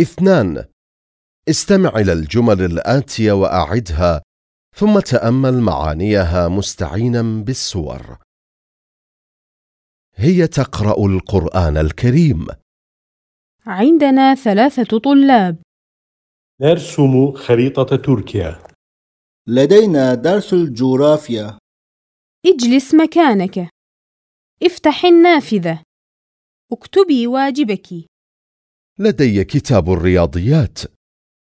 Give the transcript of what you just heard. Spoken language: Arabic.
اثنان. استمع إلى الجمل الآتية وأعدها ثم تأمل معانيها مستعينا بالصور هي تقرأ القرآن الكريم. عندنا ثلاثة طلاب. نرسم خريطة تركيا. لدينا درس الجغرافيا. اجلس مكانك. افتح النافذة. اكتبي واجبك. لدي كتاب الرياضيات.